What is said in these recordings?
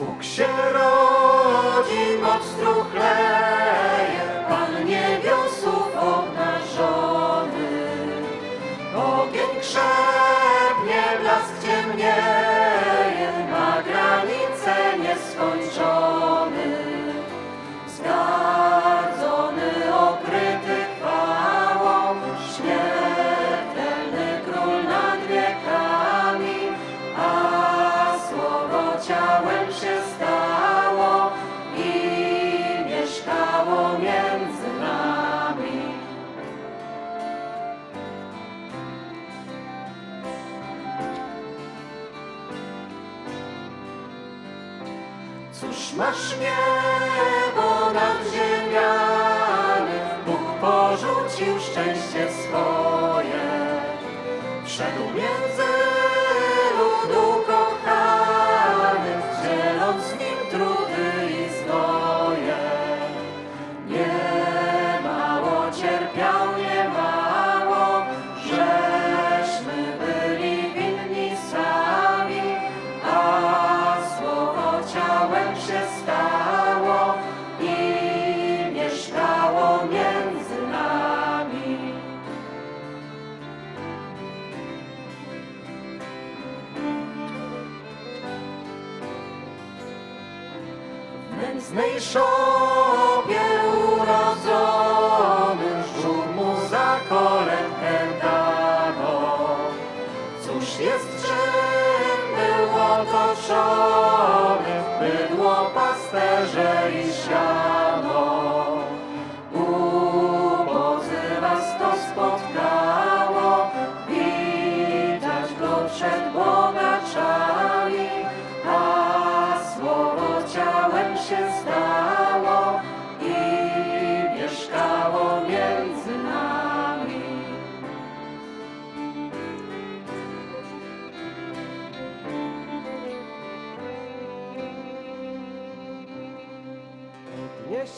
Bóg się rodzi, moc truchleje, Pan niebiosów obnażony. Ogień krzepnie, blask Cóż masz niebo nad ziemiami, Bóg porzucił szczęście swoje. Wszedł między ciałem się stało i mieszkało między nami. W nędznej szopie urodzony, żółt mu za kolędkę dano. Cóż jest czym był otoczony,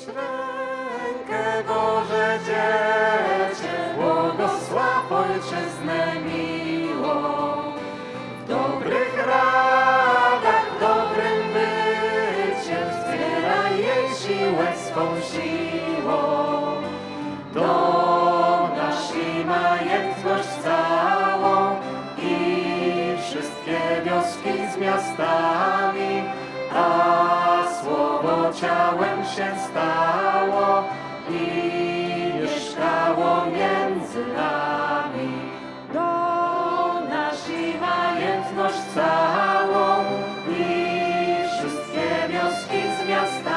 Rękę Boże Dziecię, błogosław Ojczyznę miłą. W dobrych radach, w dobrym bycie, wspieraj jej siłę swą siłą. Donasz i majętność całą i wszystkie wioski z miastami, a ciałem się stało i mieszkało między nami. Donasz i majętność całą i wszystkie wioski z miastami,